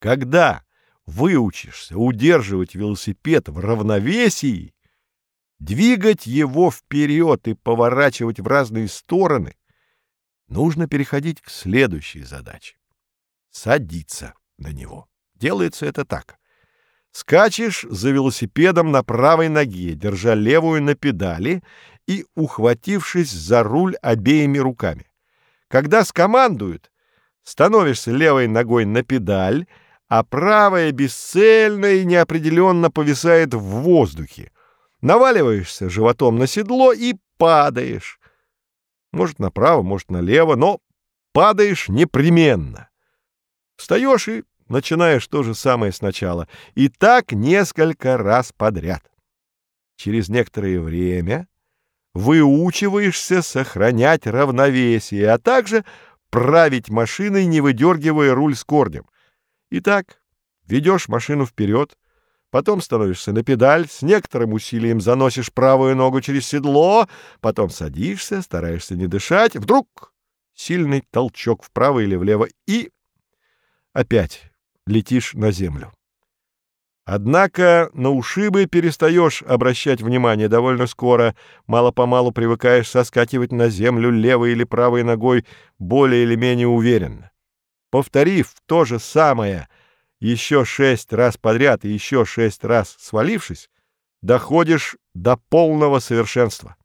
Когда выучишься удерживать велосипед в равновесии, двигать его вперед и поворачивать в разные стороны, нужно переходить к следующей задаче — садиться на него. Делается это так. Скачешь за велосипедом на правой ноге, держа левую на педали и ухватившись за руль обеими руками. Когда скомандуют, становишься левой ногой на педаль, а правая бесцельно и неопределенно повисает в воздухе. Наваливаешься животом на седло и падаешь. Может, направо, может, налево, но падаешь непременно. Встаешь и начинаешь то же самое сначала. И так несколько раз подряд. Через некоторое время выучиваешься сохранять равновесие, а также править машиной, не выдергивая руль с корнем. Итак, ведешь машину вперед, потом становишься на педаль, с некоторым усилием заносишь правую ногу через седло, потом садишься, стараешься не дышать, вдруг сильный толчок вправо или влево и опять летишь на землю. Однако на ушибы перестаешь обращать внимание довольно скоро, мало-помалу привыкаешь соскакивать на землю левой или правой ногой более или менее уверенно. Повторив то же самое еще шесть раз подряд и еще шесть раз свалившись, доходишь до полного совершенства.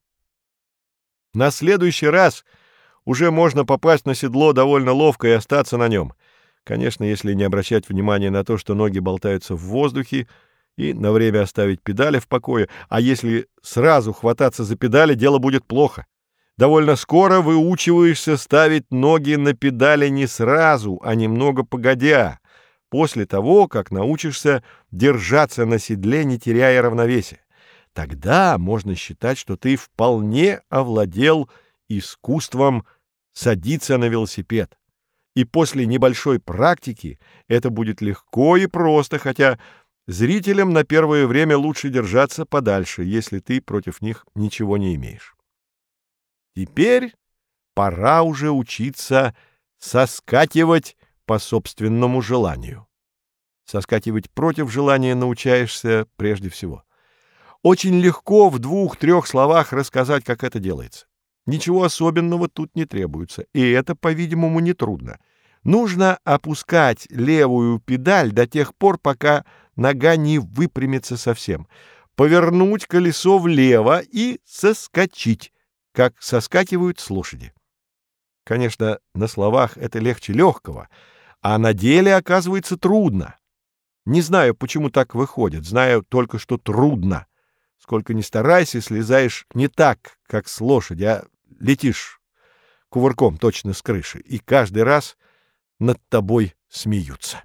На следующий раз уже можно попасть на седло довольно ловко и остаться на нем — Конечно, если не обращать внимания на то, что ноги болтаются в воздухе, и на время оставить педали в покое, а если сразу хвататься за педали, дело будет плохо. Довольно скоро выучиваешься ставить ноги на педали не сразу, а немного погодя, после того, как научишься держаться на седле, не теряя равновесия. Тогда можно считать, что ты вполне овладел искусством садиться на велосипед и после небольшой практики это будет легко и просто, хотя зрителям на первое время лучше держаться подальше, если ты против них ничего не имеешь. Теперь пора уже учиться соскакивать по собственному желанию. Соскакивать против желания научаешься прежде всего. Очень легко в двух-трех словах рассказать, как это делается. Ничего особенного тут не требуется, и это, по-видимому, нетрудно. Нужно опускать левую педаль до тех пор, пока нога не выпрямится совсем, повернуть колесо влево и соскочить, как соскакивают с лошади. Конечно, на словах это легче легкого, а на деле оказывается трудно. Не знаю, почему так выходит, знаю только, что трудно. Сколько ни старайся, слезаешь не так, как с лошади, а летишь кувырком точно с крыши, и каждый раз над тобой смеются.